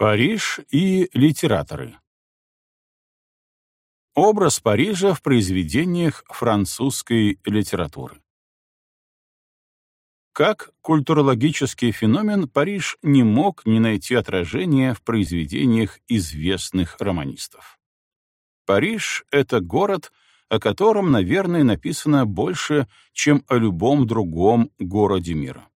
Париж и литераторы Образ Парижа в произведениях французской литературы Как культурологический феномен Париж не мог не найти отражения в произведениях известных романистов. Париж — это город, о котором, наверное, написано больше, чем о любом другом городе мира.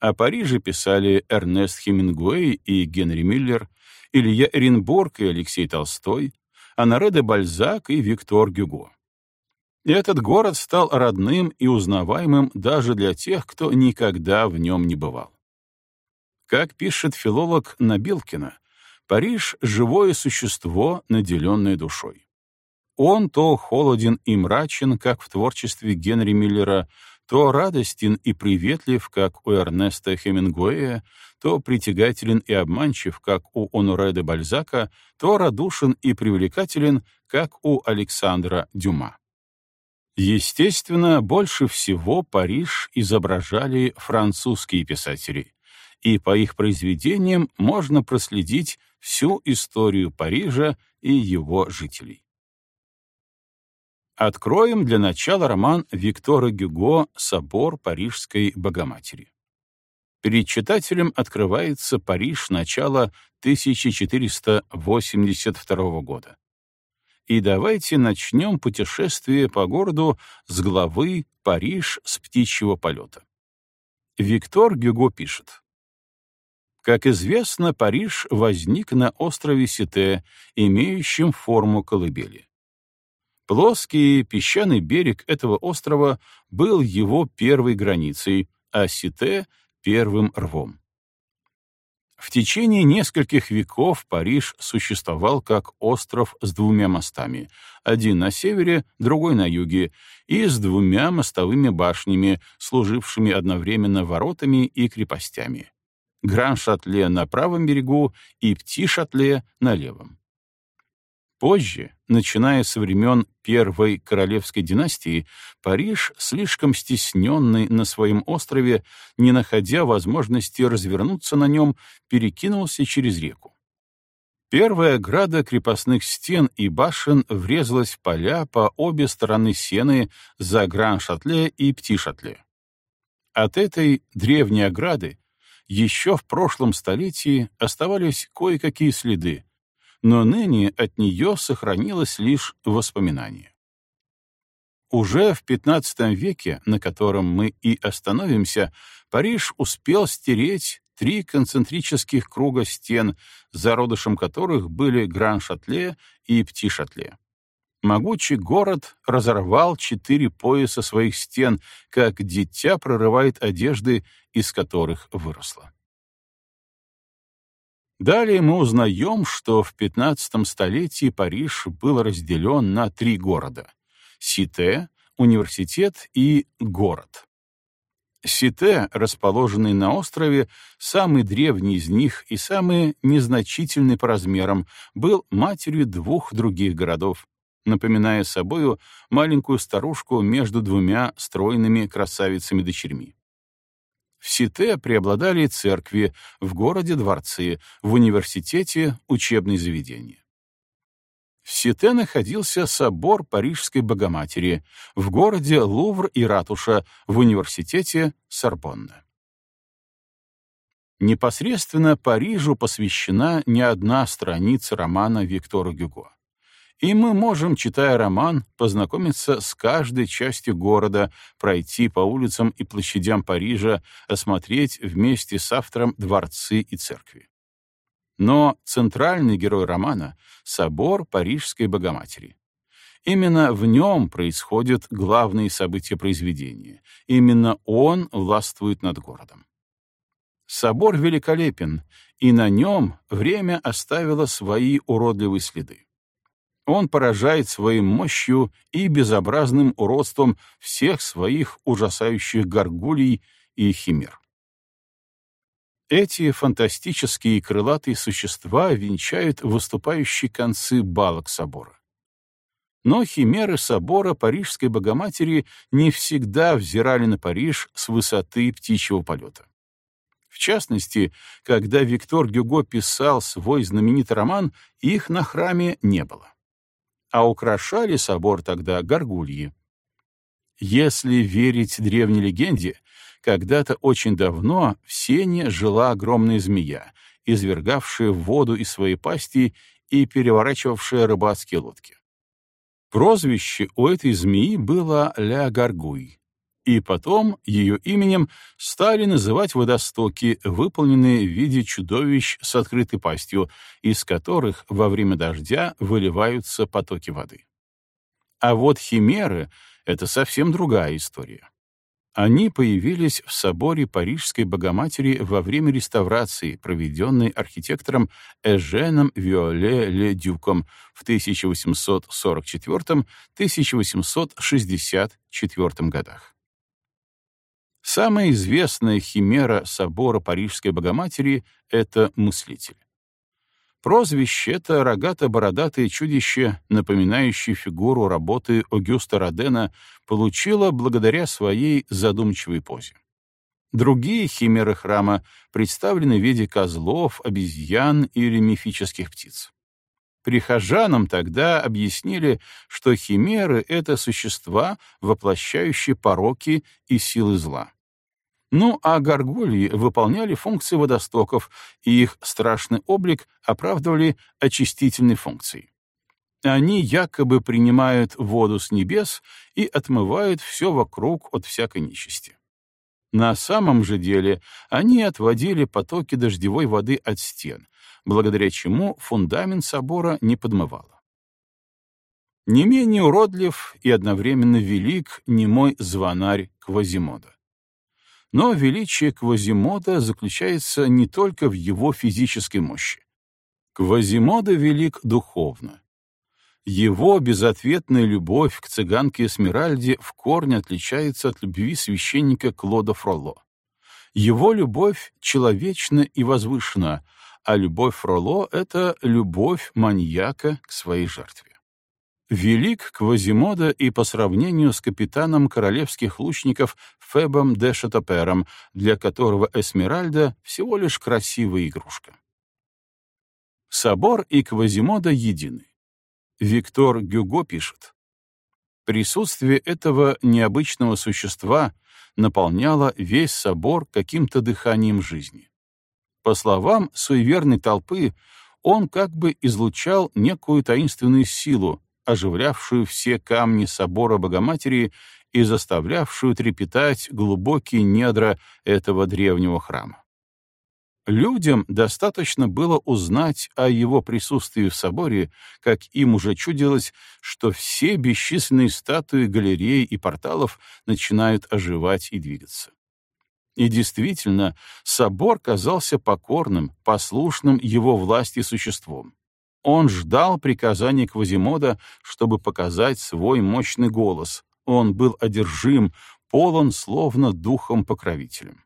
О Париже писали Эрнест Хемингуэй и Генри Миллер, Илья Эренбург и Алексей Толстой, Анаре де Бальзак и Виктор Гюго. Этот город стал родным и узнаваемым даже для тех, кто никогда в нем не бывал. Как пишет филолог Набилкина, Париж — живое существо, наделенное душой. Он то холоден и мрачен, как в творчестве Генри Миллера, то радостен и приветлив, как у Эрнеста Хемингуэя, то притягателен и обманчив, как у Оноре де Бальзака, то радушен и привлекателен, как у Александра Дюма. Естественно, больше всего Париж изображали французские писатели, и по их произведениям можно проследить всю историю Парижа и его жителей. Откроем для начала роман Виктора Гюго «Собор Парижской Богоматери». Перед читателем открывается Париж начала 1482 года. И давайте начнем путешествие по городу с главы «Париж с птичьего полета». Виктор Гюго пишет. Как известно, Париж возник на острове Сите, имеющем форму колыбели. Плоский песчаный берег этого острова был его первой границей, а Сите — первым рвом. В течение нескольких веков Париж существовал как остров с двумя мостами, один на севере, другой на юге, и с двумя мостовыми башнями, служившими одновременно воротами и крепостями. Гран-Шатле на правом берегу и Пти-Шатле на левом. Позже, начиная со времен Первой Королевской династии, Париж, слишком стесненный на своем острове, не находя возможности развернуться на нем, перекинулся через реку. Первая ограда крепостных стен и башен врезалась в поля по обе стороны Сены за Гран-Шатле и Пти-Шатле. От этой древней ограды еще в прошлом столетии оставались кое-какие следы, но ныне от нее сохранилось лишь воспоминание. Уже в XV веке, на котором мы и остановимся, Париж успел стереть три концентрических круга стен, зародышем которых были Гран-Шатле и Пти-Шатле. Могучий город разорвал четыре пояса своих стен, как дитя прорывает одежды, из которых выросло. Далее мы узнаем, что в XV столетии Париж был разделен на три города — Сите, университет и город. Сите, расположенный на острове, самый древний из них и самый незначительный по размерам, был матерью двух других городов, напоминая собою маленькую старушку между двумя стройными красавицами-дочерьми. В Сите преобладали церкви, в городе — дворцы, в университете — учебные заведения. В Сите находился собор Парижской Богоматери, в городе — Лувр и ратуша, в университете — Сорбонна. Непосредственно Парижу посвящена не одна страница романа Виктора Гюго. И мы можем, читая роман, познакомиться с каждой частью города, пройти по улицам и площадям Парижа, осмотреть вместе с автором дворцы и церкви. Но центральный герой романа — собор Парижской Богоматери. Именно в нем происходят главные события произведения. Именно он властвует над городом. Собор великолепен, и на нем время оставило свои уродливые следы. Он поражает своей мощью и безобразным уродством всех своих ужасающих горгулей и химер. Эти фантастические крылатые существа венчают выступающие концы балок собора. Но химеры собора Парижской Богоматери не всегда взирали на Париж с высоты птичьего полета. В частности, когда Виктор Гюго писал свой знаменитый роман, их на храме не было. А украшали собор тогда горгульи. Если верить древней легенде, когда-то очень давно в сене жила огромная змея, извергавшая воду из своей пасти и переворачивавшая рыбацкие лодки. Прозвище у этой змеи было Ля Гаргуй, и потом ее именем стали называть водостоки, выполненные в виде чудовищ с открытой пастью, из которых во время дождя выливаются потоки воды. А вот химеры — это совсем другая история. Они появились в соборе Парижской Богоматери во время реставрации, проведенной архитектором Эженом Виоле-Ле-Дюком в 1844-1864 годах. Самая известная химера собора Парижской Богоматери — это мыслитель. Прозвище — это рогато-бородатое чудище, напоминающее фигуру работы Огюста Родена, получило благодаря своей задумчивой позе. Другие химеры храма представлены в виде козлов, обезьян или мифических птиц. Прихожанам тогда объяснили, что химеры — это существа, воплощающие пороки и силы зла. Ну а горгульи выполняли функции водостоков, и их страшный облик оправдывали очистительной функцией. Они якобы принимают воду с небес и отмывают все вокруг от всякой нечисти. На самом же деле они отводили потоки дождевой воды от стен, благодаря чему фундамент собора не подмывало. Не менее уродлив и одновременно велик немой звонарь Квазимода. Но величие Квазимода заключается не только в его физической мощи. Квазимода велик духовно. Его безответная любовь к цыганке Эсмеральде в корне отличается от любви священника Клода Фролло. Его любовь человечна и возвышена, а любовь Фролло — это любовь маньяка к своей жертве. Велик Квазимода и по сравнению с капитаном королевских лучников Фебом де Шатопером, для которого Эсмеральда всего лишь красивая игрушка. Собор и Квазимода едины. Виктор Гюго пишет, «Присутствие этого необычного существа наполняло весь собор каким-то дыханием жизни. По словам суеверной толпы, он как бы излучал некую таинственную силу, оживлявшую все камни собора Богоматери и заставлявшую трепетать глубокие недра этого древнего храма. Людям достаточно было узнать о его присутствии в соборе, как им уже чудилось, что все бесчисленные статуи галерей и порталов начинают оживать и двигаться. И действительно, собор казался покорным, послушным его власти существом. Он ждал приказания Квазимода, чтобы показать свой мощный голос. Он был одержим, полон словно духом-покровителем.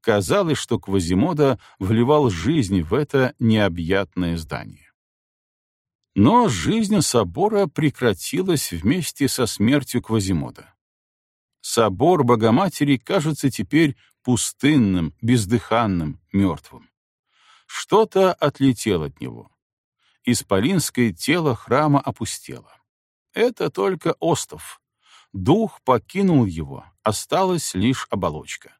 Казалось, что Квазимода вливал жизнь в это необъятное здание. Но жизнь собора прекратилась вместе со смертью Квазимода. Собор Богоматери кажется теперь пустынным, бездыханным, мертвым. Что-то отлетело от него исполинское тело храма опустело. Это только остов. Дух покинул его, осталась лишь оболочка.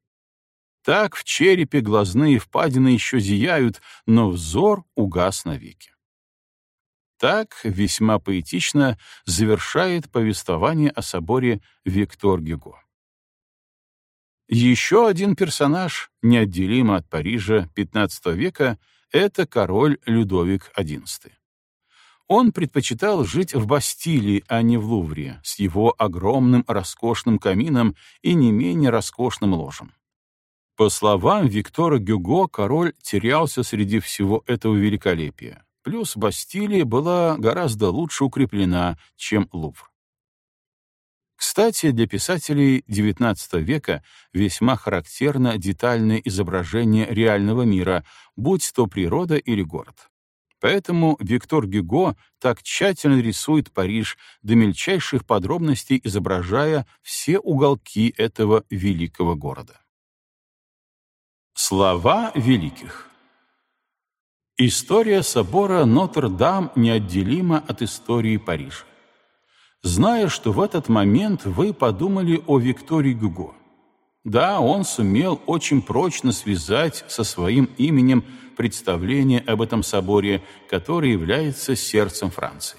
Так в черепе глазные впадины еще зияют, но взор угас навеки. Так весьма поэтично завершает повествование о соборе Виктор Гюго. Еще один персонаж, неотделимо от Парижа XV века, это король Людовик XI. Он предпочитал жить в Бастилии, а не в Лувре, с его огромным роскошным камином и не менее роскошным ложем. По словам Виктора Гюго, король терялся среди всего этого великолепия. Плюс Бастилия была гораздо лучше укреплена, чем Лувр. Кстати, для писателей XIX века весьма характерно детальное изображение реального мира, будь то природа или город. Поэтому Виктор Гюго так тщательно рисует Париж до мельчайших подробностей, изображая все уголки этого великого города. Слова великих История собора Нотр-Дам неотделима от истории Парижа. Зная, что в этот момент вы подумали о Виктории Гюго. Да, он сумел очень прочно связать со своим именем представление об этом соборе, который является сердцем Франции.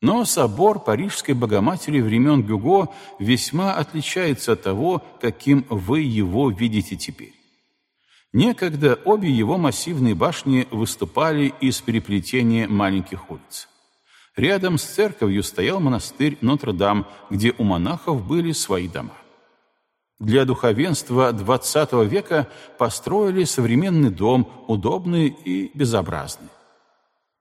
Но собор Парижской Богоматери времен Гюго весьма отличается от того, каким вы его видите теперь. Некогда обе его массивные башни выступали из переплетения маленьких улиц. Рядом с церковью стоял монастырь Нотр-Дам, где у монахов были свои дома. Для духовенства XX века построили современный дом, удобный и безобразный.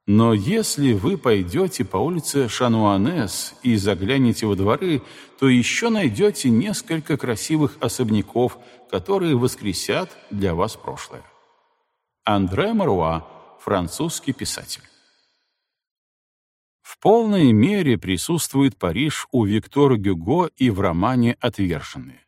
Но если вы пойдете по улице Шануанес и заглянете во дворы, то еще найдете несколько красивых особняков, которые воскресят для вас прошлое. Андре Маруа, французский писатель. Полной мере присутствует Париж у Виктора Гюго и в романе «Отверженные».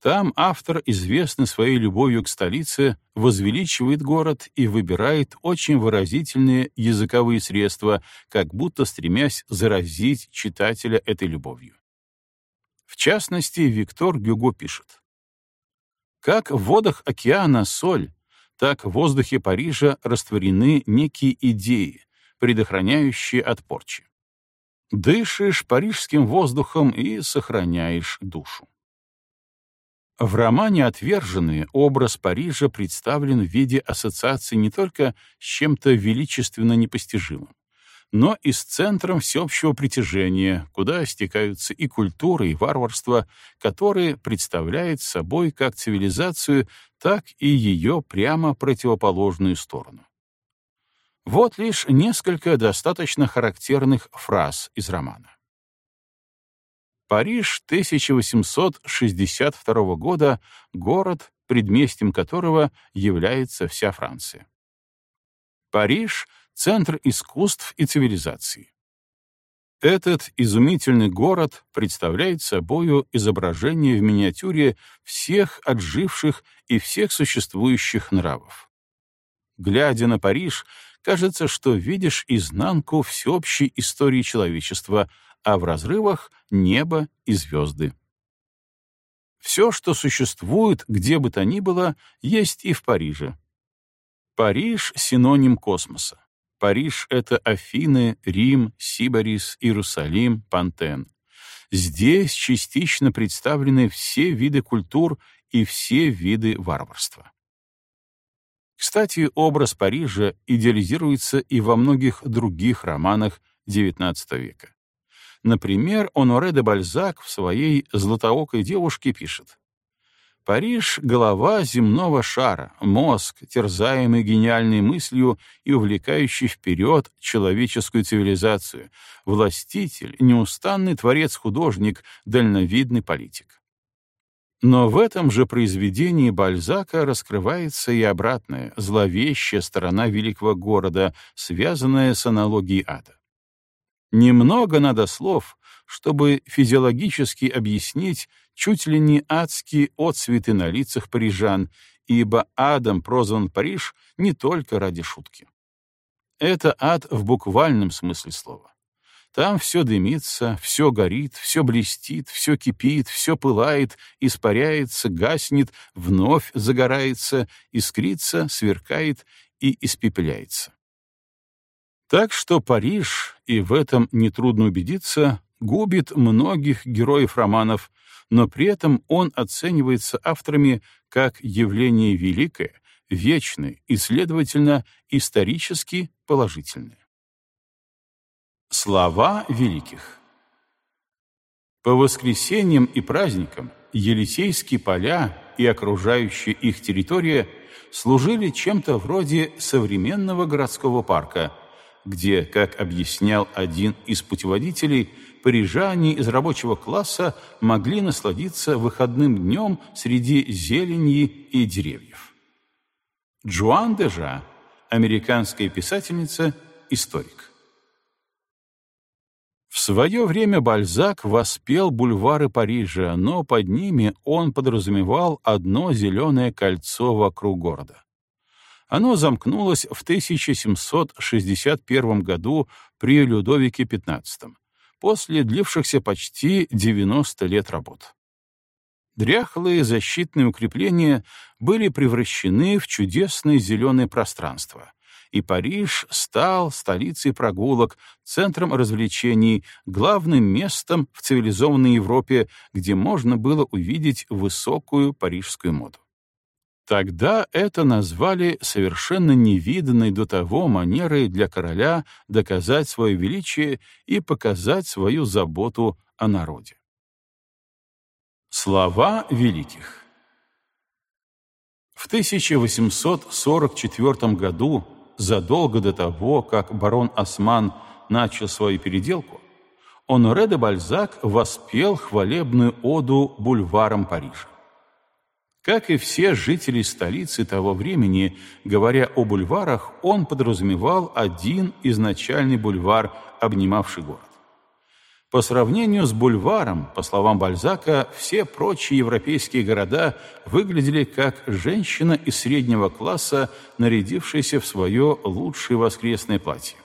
Там автор, известный своей любовью к столице, возвеличивает город и выбирает очень выразительные языковые средства, как будто стремясь заразить читателя этой любовью. В частности, Виктор Гюго пишет. «Как в водах океана соль, так в воздухе Парижа растворены некие идеи, предохраняющие от порчи. Дышишь парижским воздухом и сохраняешь душу. В романе «Отверженные» образ Парижа представлен в виде ассоциации не только с чем-то величественно непостижимым, но и с центром всеобщего притяжения, куда стекаются и культура, и варварство, которые представляет собой как цивилизацию, так и ее прямо противоположную сторону. Вот лишь несколько достаточно характерных фраз из романа. Париж 1862 года — город, предместьем которого является вся Франция. Париж — центр искусств и цивилизации. Этот изумительный город представляет собою изображение в миниатюре всех отживших и всех существующих нравов. Глядя на Париж, кажется, что видишь изнанку всеобщей истории человечества, а в разрывах — небо и звезды. Все, что существует где бы то ни было, есть и в Париже. Париж — синоним космоса. Париж — это Афины, Рим, Сибарис, Иерусалим, Пантен. Здесь частично представлены все виды культур и все виды варварства. Кстати, образ Парижа идеализируется и во многих других романах XIX века. Например, Оноре де Бальзак в своей «Златоокой девушке» пишет «Париж — голова земного шара, мозг, терзаемый гениальной мыслью и увлекающий вперед человеческую цивилизацию, властитель, неустанный творец-художник, дальновидный политик». Но в этом же произведении Бальзака раскрывается и обратная, зловещая сторона великого города, связанная с аналогией ада. Немного надо слов, чтобы физиологически объяснить чуть ли не адские отцветы на лицах парижан, ибо адом прозван Париж не только ради шутки. Это ад в буквальном смысле слова. Там все дымится, все горит, все блестит, все кипит, все пылает, испаряется, гаснет, вновь загорается, искрится, сверкает и испепеляется. Так что Париж, и в этом нетрудно убедиться, губит многих героев романов, но при этом он оценивается авторами как явление великое, вечное и, следовательно, исторически положительное. Слова великих По воскресеньям и праздникам Елисейские поля и окружающая их территория служили чем-то вроде современного городского парка — где, как объяснял один из путеводителей, парижане из рабочего класса могли насладиться выходным днем среди зелени и деревьев. Джоан Дежа, американская писательница, историк. В свое время Бальзак воспел бульвары Парижа, но под ними он подразумевал одно зеленое кольцо вокруг города. Оно замкнулось в 1761 году при Людовике XV, после длившихся почти 90 лет работ. Дряхлые защитные укрепления были превращены в чудесное зеленое пространство, и Париж стал столицей прогулок, центром развлечений, главным местом в цивилизованной Европе, где можно было увидеть высокую парижскую моду. Тогда это назвали совершенно невиданной до того манерой для короля доказать свое величие и показать свою заботу о народе. Слова великих В 1844 году задолго до того, как барон Осман начал свою переделку, Оноре де Бальзак воспел хвалебную оду бульварам Парижа. Как и все жители столицы того времени, говоря о бульварах, он подразумевал один изначальный бульвар, обнимавший город. По сравнению с бульваром, по словам Бальзака, все прочие европейские города выглядели как женщина из среднего класса, нарядившаяся в свое лучшее воскресное платье.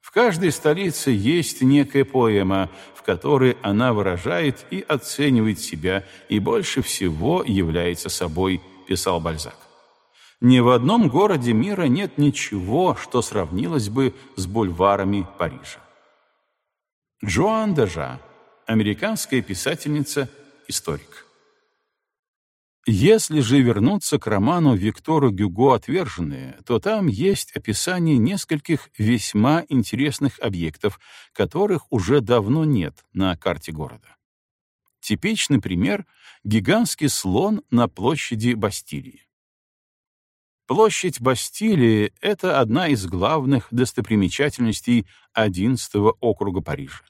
В каждой столице есть некая поэма, в которой она выражает и оценивает себя, и больше всего является собой, писал Бальзак. Ни в одном городе мира нет ничего, что сравнилось бы с бульварами Парижа. Джоан Дежа, американская писательница, историк. Если же вернуться к роману Виктора Гюго «Отверженные», то там есть описание нескольких весьма интересных объектов, которых уже давно нет на карте города. Типичный пример — гигантский слон на площади Бастилии. Площадь Бастилии — это одна из главных достопримечательностей 11 округа Парижа.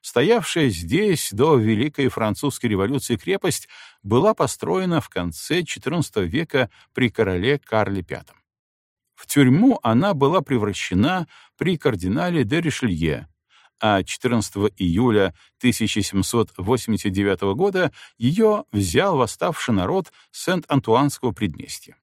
Стоявшая здесь до Великой Французской революции крепость была построена в конце XIV века при короле Карле V. В тюрьму она была превращена при кардинале де Ришелье, а 14 июля 1789 года ее взял восставший народ Сент-Антуанского предместья.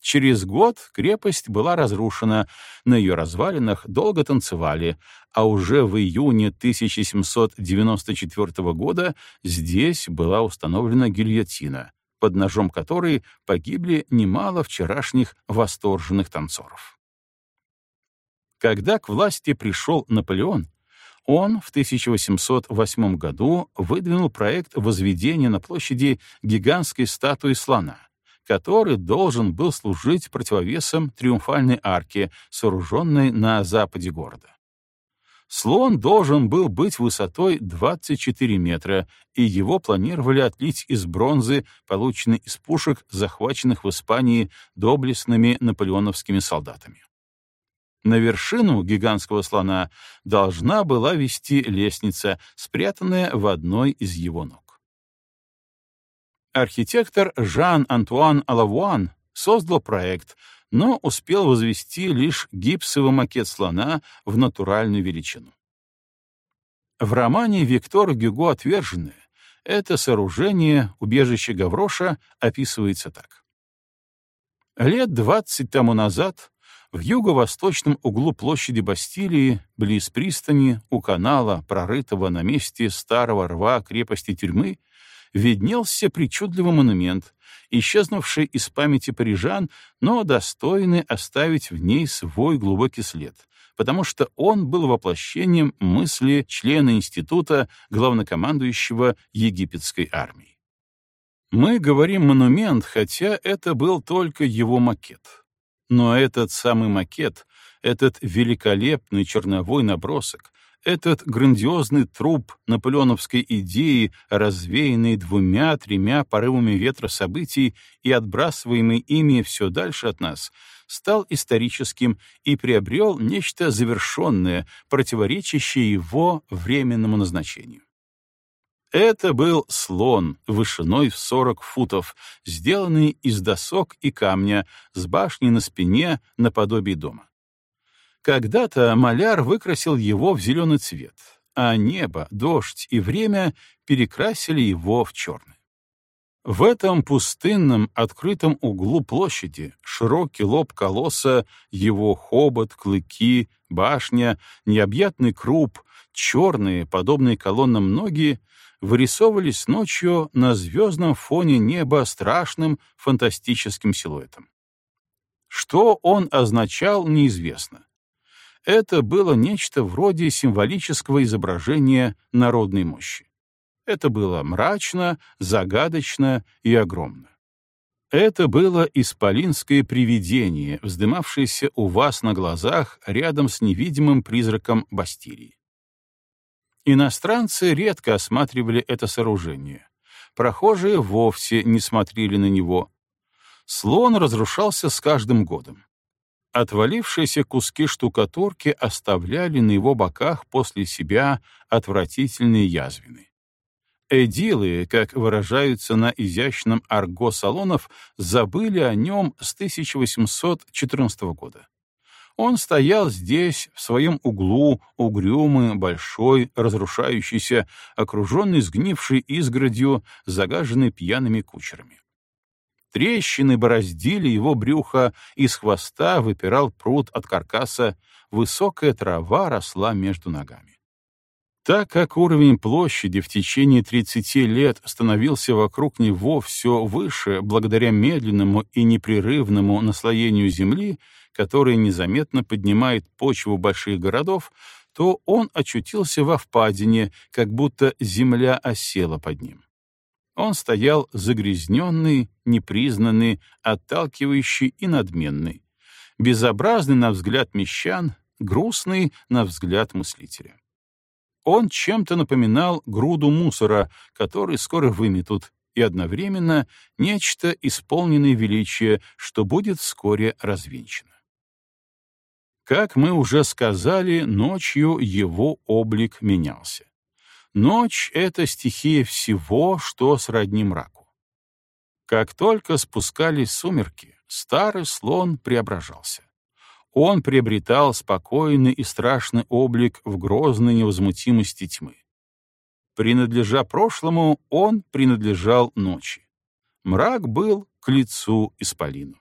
Через год крепость была разрушена, на ее развалинах долго танцевали, а уже в июне 1794 года здесь была установлена гильотина, под ножом которой погибли немало вчерашних восторженных танцоров. Когда к власти пришел Наполеон, он в 1808 году выдвинул проект возведения на площади гигантской статуи слона — который должен был служить противовесом триумфальной арке, сооруженной на западе города. Слон должен был быть высотой 24 метра, и его планировали отлить из бронзы, полученной из пушек, захваченных в Испании доблестными наполеоновскими солдатами. На вершину гигантского слона должна была вести лестница, спрятанная в одной из его ног. Архитектор Жан-Антуан Алавуан создал проект, но успел возвести лишь гипсовый макет слона в натуральную величину. В романе Виктор Гюго «Отверженное» это сооружение, убежище Гавроша, описывается так. Лет двадцать тому назад в юго-восточном углу площади Бастилии, близ пристани, у канала, прорытого на месте старого рва крепости тюрьмы, виднелся причудливый монумент, исчезнувший из памяти парижан, но достойный оставить в ней свой глубокий след, потому что он был воплощением мысли члена института главнокомандующего египетской армии. Мы говорим «монумент», хотя это был только его макет. Но этот самый макет, этот великолепный черновой набросок, этот грандиозный труп наполеоновской идеи, развеянный двумя-тремя порывами ветра событий и отбрасываемый ими все дальше от нас, стал историческим и приобрел нечто завершенное, противоречащее его временному назначению. Это был слон вышиной в 40 футов, сделанный из досок и камня, с башней на спине наподобие дома. Когда-то маляр выкрасил его в зеленый цвет, а небо, дождь и время перекрасили его в черный. В этом пустынном открытом углу площади широкий лоб колосса, его хобот, клыки, башня, необъятный круп, черные, подобные колоннам ноги, вырисовывались ночью на звездном фоне неба страшным фантастическим силуэтом. Что он означал, неизвестно. Это было нечто вроде символического изображения народной мощи. Это было мрачно, загадочно и огромно. Это было исполинское привидение, вздымавшееся у вас на глазах рядом с невидимым призраком Бастилии. Иностранцы редко осматривали это сооружение. Прохожие вовсе не смотрели на него. Слон разрушался с каждым годом. Отвалившиеся куски штукатурки оставляли на его боках после себя отвратительные язвины. Эдилы, как выражаются на изящном арго салонов, забыли о нем с 1814 года. Он стоял здесь, в своем углу, угрюмый, большой, разрушающийся, окруженный сгнившей изгородью, загаженный пьяными кучерами. Трещины бороздили его брюхо, из хвоста выпирал пруд от каркаса, высокая трава росла между ногами. Так как уровень площади в течение 30 лет становился вокруг него все выше благодаря медленному и непрерывному наслоению земли, которое незаметно поднимает почву больших городов, то он очутился во впадине, как будто земля осела под ним. Он стоял загрязненный, непризнанный, отталкивающий и надменный, безобразный на взгляд мещан, грустный на взгляд мыслителя. Он чем-то напоминал груду мусора, который скоро выметут, и одновременно нечто исполненное величия, что будет вскоре развенчано. Как мы уже сказали, ночью его облик менялся. Ночь — это стихия всего, что сродни мраку. Как только спускались сумерки, старый слон преображался он приобретал спокойный и страшный облик в грозной невозмутимости тьмы. Принадлежа прошлому, он принадлежал ночи. Мрак был к лицу исполину.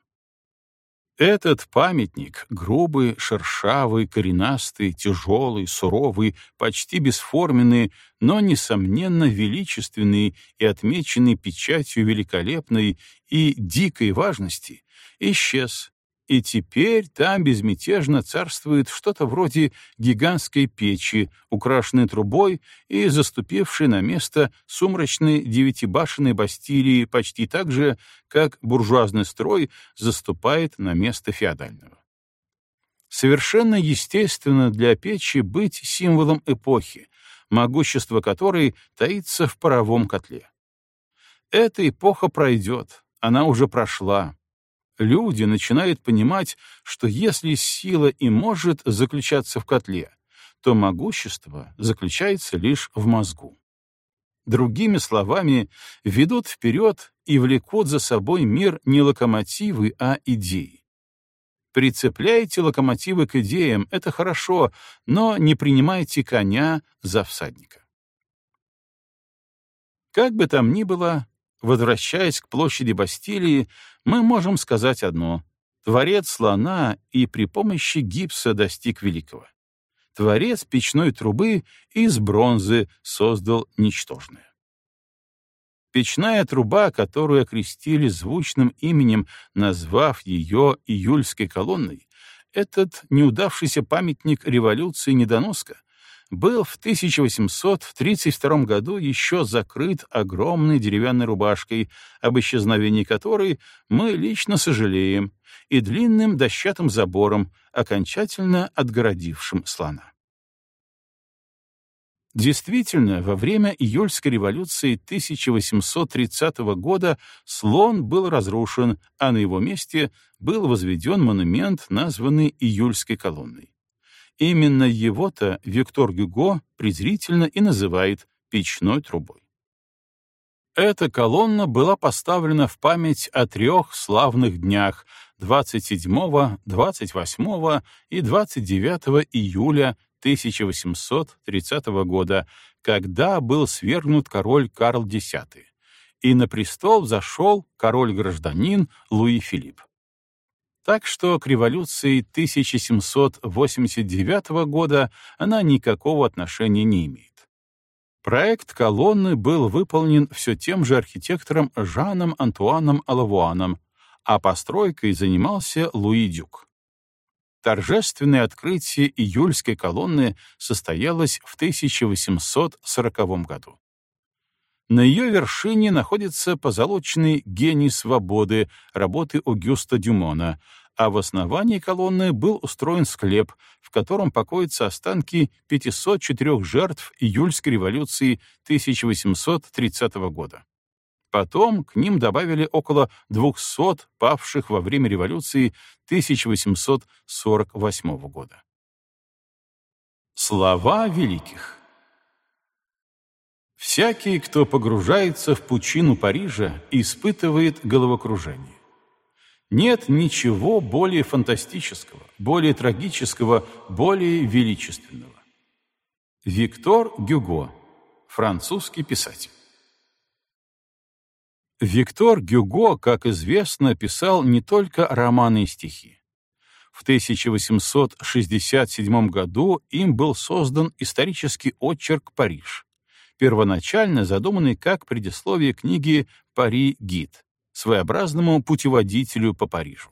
Этот памятник, грубый, шершавый, коренастый, тяжелый, суровый, почти бесформенный, но, несомненно, величественный и отмеченный печатью великолепной и дикой важности, исчез, и теперь там безмятежно царствует что-то вроде гигантской печи, украшенной трубой и заступившей на место сумрачной девятибашенной Бастилии почти так же, как буржуазный строй заступает на место феодального. Совершенно естественно для печи быть символом эпохи, могущество которой таится в паровом котле. Эта эпоха пройдет, она уже прошла, люди начинают понимать, что если сила и может заключаться в котле, то могущество заключается лишь в мозгу. Другими словами, ведут вперед и влекут за собой мир не локомотивы, а идеи. Прицепляйте локомотивы к идеям — это хорошо, но не принимайте коня за всадника. Как бы там ни было, Возвращаясь к площади Бастилии, мы можем сказать одно. Творец слона и при помощи гипса достиг великого. Творец печной трубы из бронзы создал ничтожное. Печная труба, которую окрестили звучным именем, назвав ее июльской колонной, этот неудавшийся памятник революции недоноска был в 1832 году еще закрыт огромной деревянной рубашкой, об исчезновении которой мы лично сожалеем, и длинным дощатым забором, окончательно отгородившим слона. Действительно, во время июльской революции 1830 года слон был разрушен, а на его месте был возведен монумент, названный Июльской колонной. Именно его-то Виктор Гюго презрительно и называет печной трубой. Эта колонна была поставлена в память о трех славных днях 27, 28 и 29 июля 1830 года, когда был свергнут король Карл X, и на престол зашел король-гражданин Луи Филипп. Так что к революции 1789 года она никакого отношения не имеет. Проект колонны был выполнен все тем же архитектором Жаном Антуаном Алавуаном, а постройкой занимался Луи Дюк. Торжественное открытие июльской колонны состоялось в 1840 году. На ее вершине находится позолоченный гений свободы работы Огюста Дюмона, а в основании колонны был устроен склеп, в котором покоятся останки 504 жертв июльской революции 1830 года. Потом к ним добавили около 200 павших во время революции 1848 года. Слова великих Всякий, кто погружается в пучину Парижа, испытывает головокружение. Нет ничего более фантастического, более трагического, более величественного. Виктор Гюго, французский писатель. Виктор Гюго, как известно, писал не только романы и стихи. В 1867 году им был создан исторический очерк «Париж», первоначально задуманный как предисловие книги «Пари-гид», своеобразному путеводителю по Парижу.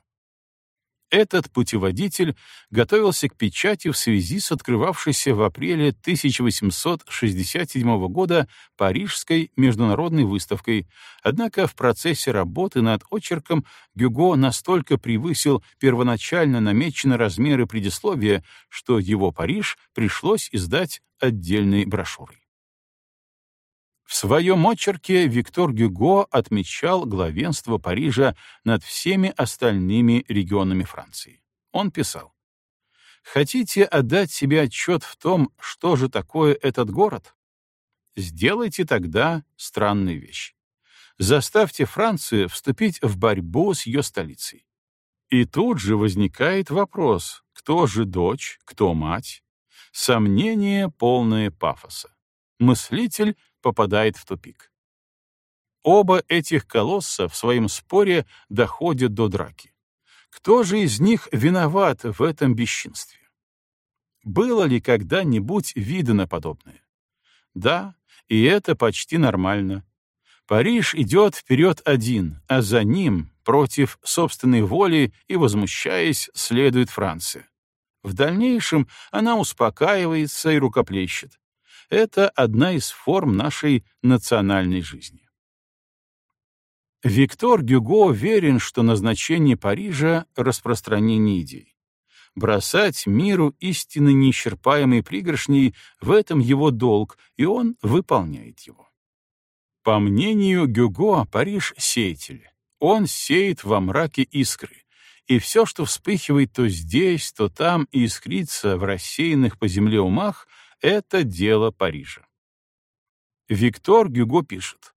Этот путеводитель готовился к печати в связи с открывавшейся в апреле 1867 года Парижской международной выставкой, однако в процессе работы над очерком Гюго настолько превысил первоначально намеченные размеры предисловия, что его Париж пришлось издать отдельной брошюрой. В своем очерке Виктор Гюго отмечал главенство Парижа над всеми остальными регионами Франции. Он писал, «Хотите отдать себе отчет в том, что же такое этот город? Сделайте тогда странную вещь. Заставьте Францию вступить в борьбу с ее столицей. И тут же возникает вопрос, кто же дочь, кто мать? Сомнение полное пафоса. Мыслитель попадает в тупик. Оба этих колосса в своем споре доходят до драки. Кто же из них виноват в этом бесчинстве? Было ли когда-нибудь видано подобное? Да, и это почти нормально. Париж идет вперед один, а за ним, против собственной воли и возмущаясь, следует Франция. В дальнейшем она успокаивается и рукоплещет это одна из форм нашей национальной жизни. Виктор Гюго уверен, что назначение Парижа — распространение идей. Бросать миру истинно неисчерпаемые пригоршни — в этом его долг, и он выполняет его. По мнению Гюго, Париж — сеятель. Он сеет во мраке искры, и все, что вспыхивает то здесь, то там и искрится в рассеянных по земле умах, это дело Парижа. Виктор Гюго пишет.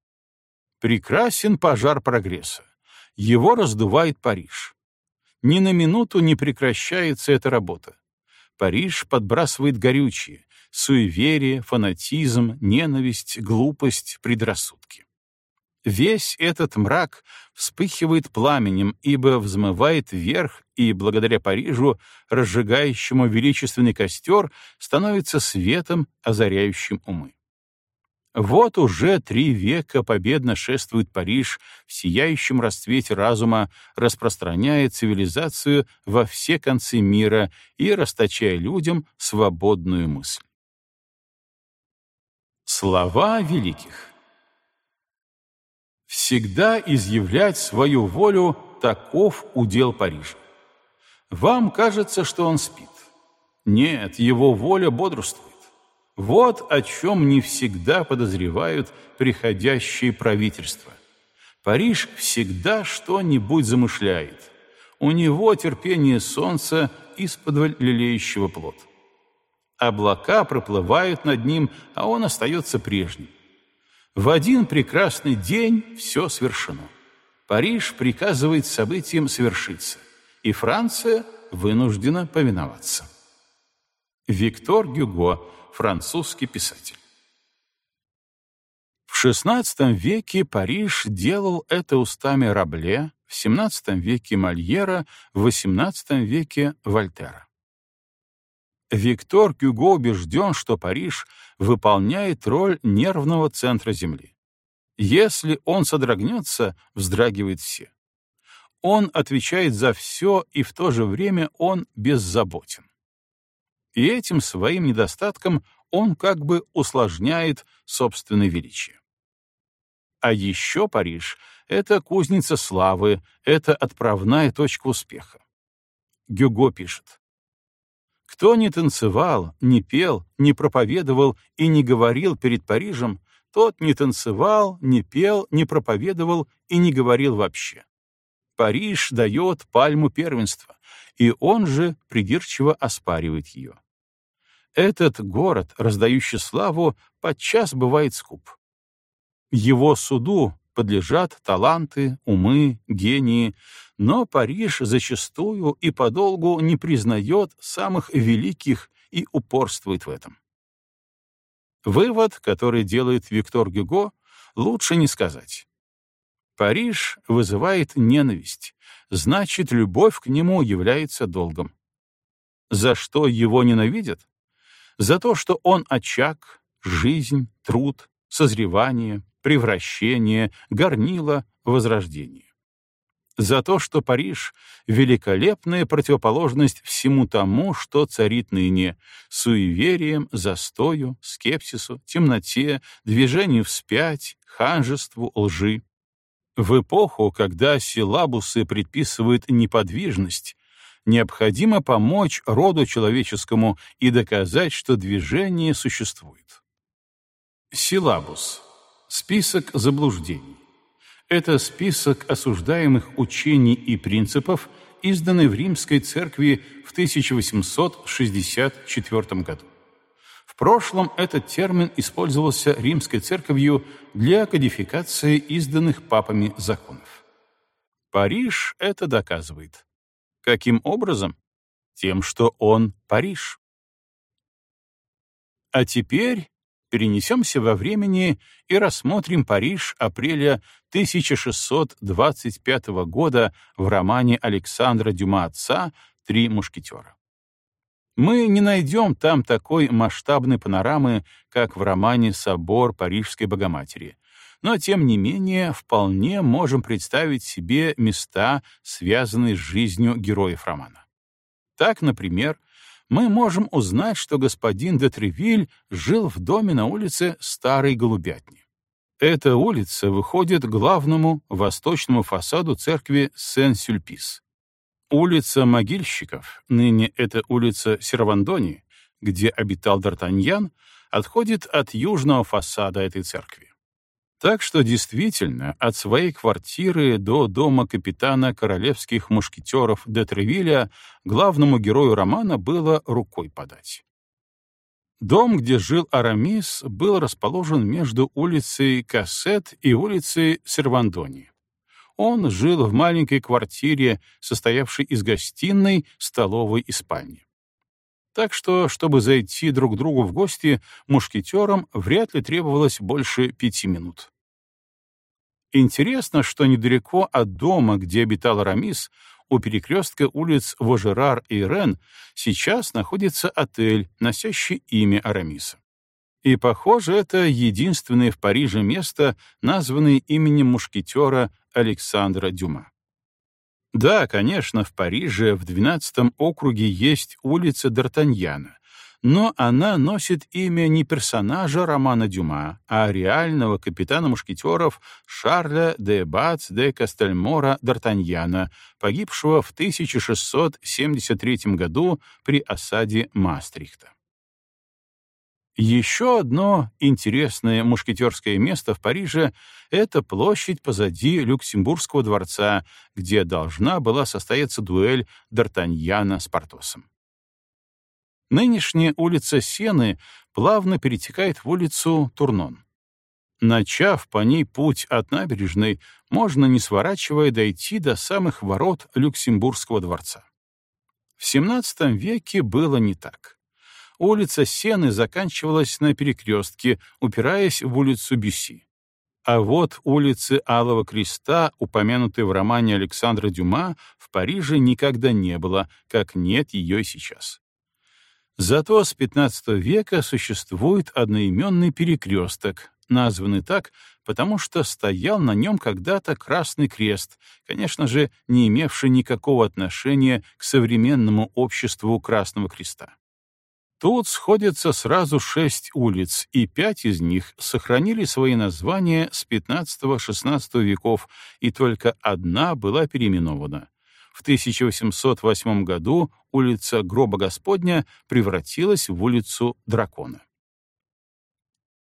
Прекрасен пожар прогресса. Его раздувает Париж. Ни на минуту не прекращается эта работа. Париж подбрасывает горючее, суеверие, фанатизм, ненависть, глупость, предрассудки. Весь этот мрак вспыхивает пламенем, ибо взмывает вверх, и благодаря Парижу, разжигающему величественный костер, становится светом, озаряющим умы. Вот уже три века победно шествует Париж в сияющем расцвете разума, распространяя цивилизацию во все концы мира и расточая людям свободную мысль. Слова великих Всегда изъявлять свою волю — таков удел Парижа. Вам кажется, что он спит. Нет, его воля бодрствует. Вот о чем не всегда подозревают приходящие правительства. Париж всегда что-нибудь замышляет. У него терпение солнца из-под лелеющего плод. Облака проплывают над ним, а он остается прежним. В один прекрасный день все свершено. Париж приказывает событиям свершиться, и Франция вынуждена повиноваться. Виктор Гюго, французский писатель. В XVI веке Париж делал это устами Рабле, в XVII веке Мольера, в XVIII веке Вольтера. Виктор Гюго убежден, что Париж выполняет роль нервного центра Земли. Если он содрогнется, вздрагивает все. Он отвечает за все, и в то же время он беззаботен. И этим своим недостатком он как бы усложняет собственное величие. А еще Париж — это кузница славы, это отправная точка успеха. Гюго пишет. Кто не танцевал, не пел, не проповедовал и не говорил перед Парижем, тот не танцевал, не пел, не проповедовал и не говорил вообще. Париж дает пальму первенства, и он же придирчиво оспаривает ее. Этот город, раздающий славу, подчас бывает скуп. Его суду подлежат таланты, умы, гении, но Париж зачастую и подолгу не признает самых великих и упорствует в этом. Вывод, который делает Виктор Гюго, лучше не сказать. Париж вызывает ненависть, значит, любовь к нему является долгом. За что его ненавидят? За то, что он очаг, жизнь, труд, созревание, превращение, горнило, возрождение. За то, что Париж — великолепная противоположность всему тому, что царит ныне — суеверием, застою, скепсису, темноте, движению вспять, ханжеству, лжи. В эпоху, когда силабусы предписывают неподвижность, необходимо помочь роду человеческому и доказать, что движение существует. Силабус Список заблуждений. Это список осуждаемых учений и принципов, изданный в Римской церкви в 1864 году. В прошлом этот термин использовался Римской церковью для кодификации изданных папами законов. Париж это доказывает. Каким образом? Тем, что он Париж. А теперь перенесемся во времени и рассмотрим Париж апреля 1625 года в романе Александра Дюма отца «Три мушкетера». Мы не найдем там такой масштабной панорамы, как в романе «Собор Парижской Богоматери», но, тем не менее, вполне можем представить себе места, связанные с жизнью героев романа. Так, например, мы можем узнать, что господин де Тревиль жил в доме на улице Старой Голубятни. Эта улица выходит к главному восточному фасаду церкви Сен-Сюльпис. Улица могильщиков, ныне это улица Сервандони, где обитал Д'Артаньян, отходит от южного фасада этой церкви. Так что действительно, от своей квартиры до дома капитана королевских мушкетеров де Тревиля главному герою романа было рукой подать. Дом, где жил Арамис, был расположен между улицей Кассет и улицей Сервандони. Он жил в маленькой квартире, состоявшей из гостиной, столовой и спальни. Так что, чтобы зайти друг другу в гости, мушкетерам вряд ли требовалось больше пяти минут. Интересно, что недалеко от дома, где обитал Рамис, у перекрестка улиц Вожерар и Рен, сейчас находится отель, носящий имя Арамиса. И, похоже, это единственное в Париже место, названное именем мушкетера Александра Дюма. Да, конечно, в Париже в 12 округе есть улица Д'Артаньяна, но она носит имя не персонажа романа Дюма, а реального капитана мушкетеров Шарля де Бац де Кастельмора Д'Артаньяна, погибшего в 1673 году при осаде Мастрихта. Еще одно интересное мушкетерское место в Париже — это площадь позади Люксембургского дворца, где должна была состояться дуэль Д'Артаньяна с Портосом. Нынешняя улица Сены плавно перетекает в улицу Турнон. Начав по ней путь от набережной, можно, не сворачивая, дойти до самых ворот Люксембургского дворца. В XVII веке было не так. Улица Сены заканчивалась на перекрестке, упираясь в улицу Бюсси. А вот улицы Алого Креста, упомянутой в романе Александра Дюма, в Париже никогда не было, как нет ее сейчас. Зато с XV века существует одноименный перекресток, названный так, потому что стоял на нем когда-то Красный Крест, конечно же, не имевший никакого отношения к современному обществу Красного Креста. Тут сходятся сразу шесть улиц, и пять из них сохранили свои названия с XV-XVI веков, и только одна была переименована. В 1808 году улица Гроба Господня превратилась в улицу Дракона.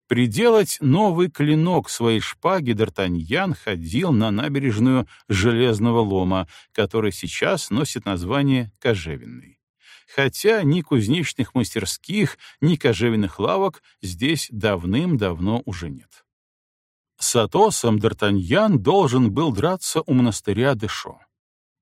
Приделать новый клинок своей шпаги Д'Артаньян ходил на набережную Железного лома, который сейчас носит название Кожевенный хотя ни кузнечных мастерских, ни кожевенных лавок здесь давным-давно уже нет. С Атосом Д'Артаньян должен был драться у монастыря Дешо.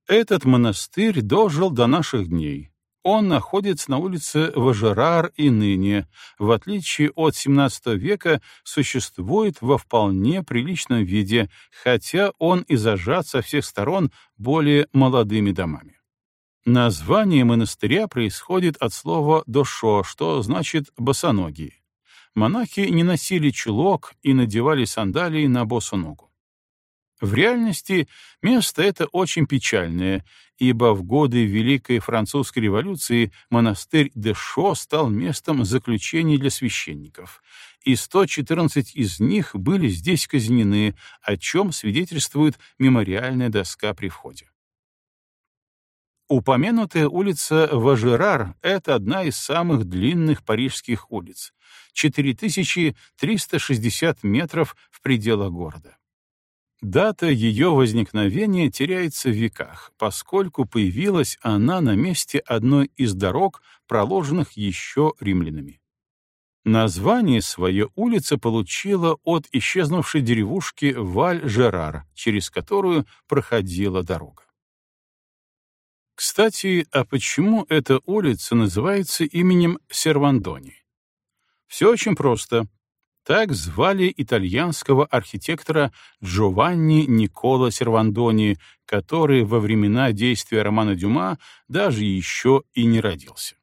Этот монастырь дожил до наших дней. Он находится на улице Важерар и ныне, в отличие от XVII века, существует во вполне приличном виде, хотя он и зажат со всех сторон более молодыми домами. Название монастыря происходит от слова «дошо», что значит «босоногие». Монахи не носили чулок и надевали сандалии на босу ногу. В реальности место это очень печальное, ибо в годы Великой Французской революции монастырь Дешо стал местом заключения для священников, и 114 из них были здесь казнены, о чем свидетельствует мемориальная доска при входе. Упомянутая улица Важерар — это одна из самых длинных парижских улиц — 4360 метров в пределах города. Дата ее возникновения теряется в веках, поскольку появилась она на месте одной из дорог, проложенных еще римлянами. Название свое улица получила от исчезнувшей деревушки Валь-Жерар, через которую проходила дорога. Кстати, а почему эта улица называется именем Сервандони? Все очень просто. Так звали итальянского архитектора Джованни Никола Сервандони, который во времена действия романа Дюма даже еще и не родился.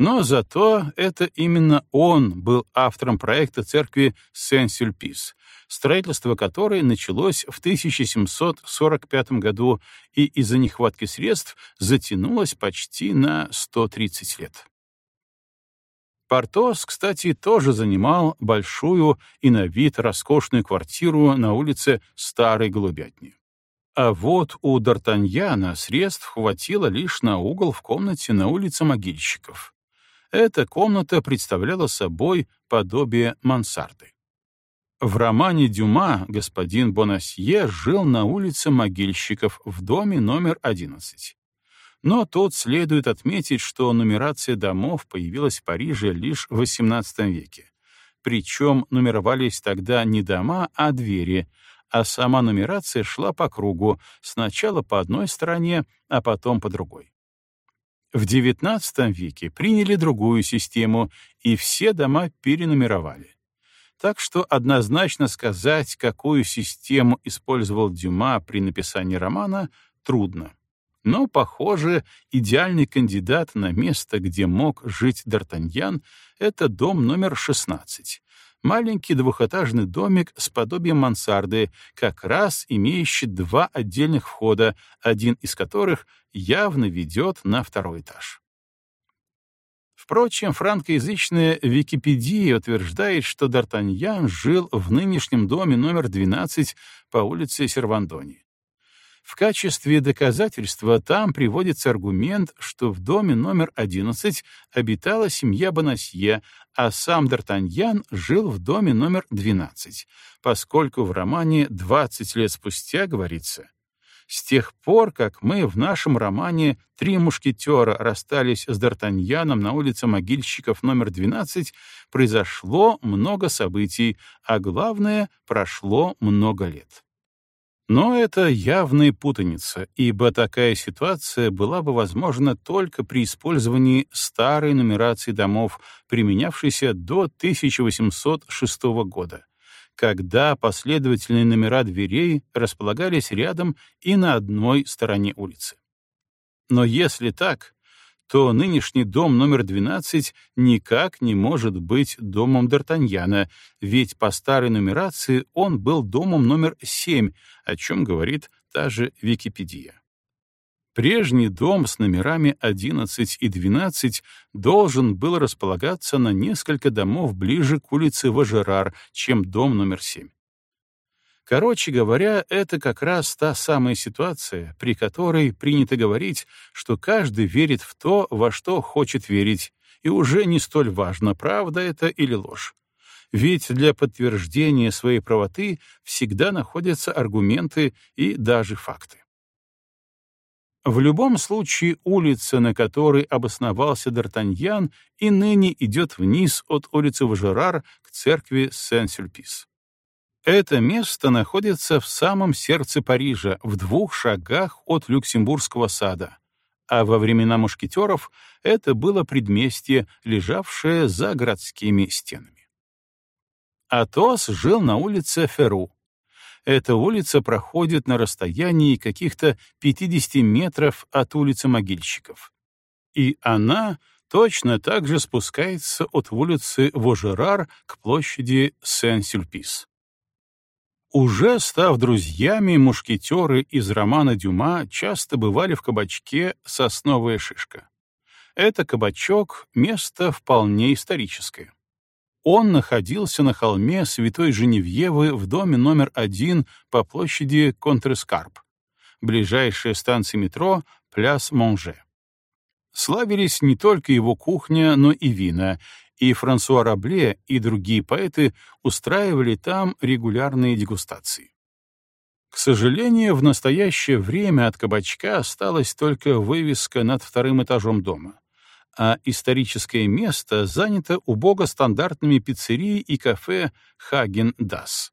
Но зато это именно он был автором проекта церкви Сен-Сюльпис, строительство которой началось в 1745 году и из-за нехватки средств затянулось почти на 130 лет. Портос, кстати, тоже занимал большую и на вид роскошную квартиру на улице Старой Голубятни. А вот у Д'Артаньяна средств хватило лишь на угол в комнате на улице Могильщиков. Эта комната представляла собой подобие мансарды. В романе Дюма господин Бонасье жил на улице могильщиков в доме номер 11. Но тут следует отметить, что нумерация домов появилась в Париже лишь в XVIII веке. Причем нумеровались тогда не дома, а двери, а сама нумерация шла по кругу, сначала по одной стороне, а потом по другой. В XIX веке приняли другую систему, и все дома перенумеровали. Так что однозначно сказать, какую систему использовал Дюма при написании романа, трудно. Но, похоже, идеальный кандидат на место, где мог жить Д'Артаньян, это дом номер 16, маленький двухэтажный домик с подобием мансарды, как раз имеющий два отдельных входа, один из которых явно ведет на второй этаж. Впрочем, франкоязычная Википедия утверждает, что Д'Артаньян жил в нынешнем доме номер 12 по улице Сервандони. В качестве доказательства там приводится аргумент, что в доме номер 11 обитала семья Бонасье, а сам Д'Артаньян жил в доме номер 12, поскольку в романе «20 лет спустя» говорится С тех пор, как мы в нашем романе «Три мушкетера» расстались с Д'Артаньяном на улице могильщиков номер 12, произошло много событий, а главное, прошло много лет. Но это явная путаница, ибо такая ситуация была бы возможна только при использовании старой нумерации домов, применявшейся до 1806 года, когда последовательные номера дверей располагались рядом и на одной стороне улицы. Но если так, то нынешний дом номер 12 никак не может быть домом Д'Артаньяна, ведь по старой нумерации он был домом номер 7, о чем говорит та же Википедия. Прежний дом с номерами 11 и 12 должен был располагаться на несколько домов ближе к улице Важерар, чем дом номер 7. Короче говоря, это как раз та самая ситуация, при которой принято говорить, что каждый верит в то, во что хочет верить, и уже не столь важно, правда это или ложь. Ведь для подтверждения своей правоты всегда находятся аргументы и даже факты. В любом случае, улица, на которой обосновался Д'Артаньян, и ныне идет вниз от улицы Важерар к церкви Сен-Сюльпис. Это место находится в самом сердце Парижа, в двух шагах от Люксембургского сада, а во времена мушкетеров это было предместье, лежавшее за городскими стенами. Атос жил на улице Феру. Эта улица проходит на расстоянии каких-то 50 метров от улицы могильщиков. И она точно так же спускается от улицы Вожерар к площади Сен-Сюльпис. Уже став друзьями, мушкетеры из романа Дюма часто бывали в кабачке «Сосновая шишка». Это кабачок — место вполне историческое. Он находился на холме Святой Женевьевы в доме номер один по площади Контрескарп, ближайшая станция метро — Пляс Монже. Славились не только его кухня, но и вина, и Франсуа Рабле, и другие поэты устраивали там регулярные дегустации. К сожалению, в настоящее время от кабачка осталась только вывеска над вторым этажом дома, а историческое место занято убого стандартными пиццерией и кафе «Хаген Дас».